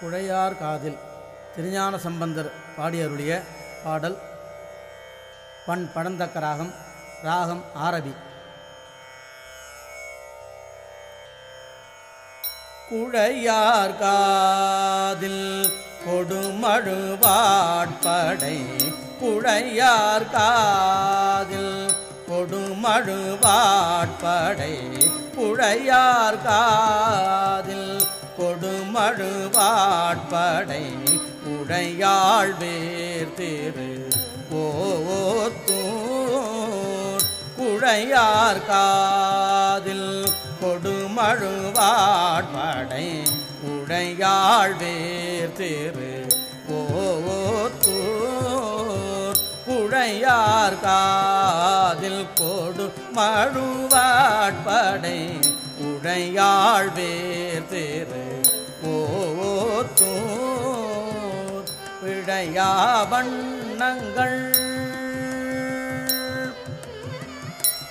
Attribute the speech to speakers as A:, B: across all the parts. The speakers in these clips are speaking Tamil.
A: குழையார் காதில் திருஞான சம்பந்தர் பாடியருடைய பாடல் பண் படந்தக்க ராகம் ராகம் ஆரபி. குழையார் காதில் கொடுமழுவாட்படை குழையார் காதில் கொடுமழுவாட்படை குழையார் கா கொடுமழுவாட்படை உடையாள் வேர் திரு ஓத்தூர் குழையார் காதில் கொடுமழுவாட்படை உடையாள் வேர் திரு ஓத்தூர் குழையார் காதில் கொடு மழுவாட்படை உடையாள் வேர் பிழையா வண்ணங்கள்.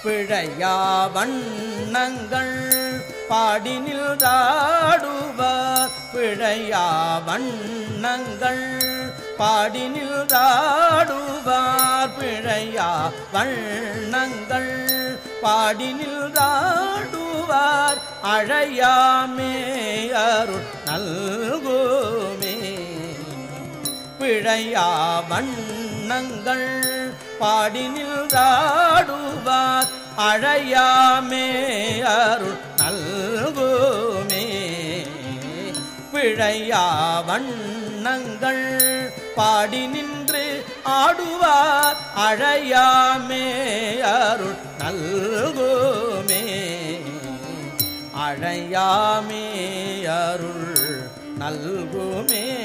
A: பிழையா வண்ணங்கள். பாடி தாடுவார் பிழையா வண்ணங்கள். பாடி நில்தாடுவார் பிழையா வண்ணங்கள். பாடி நில்தாடுவார் அழையாமே அருள் நல்கோ இழையா வண்ணங்கள் பாடி தாடுவார் அழையாமே அருள் நல்குமே. பிழையா வண்ணங்கள் பாடி நின்று ஆடுவார். அழையாமே அருள் நல்குமே. அழையாமே அருள் நல்குமே.